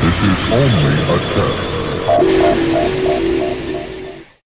This is only a test.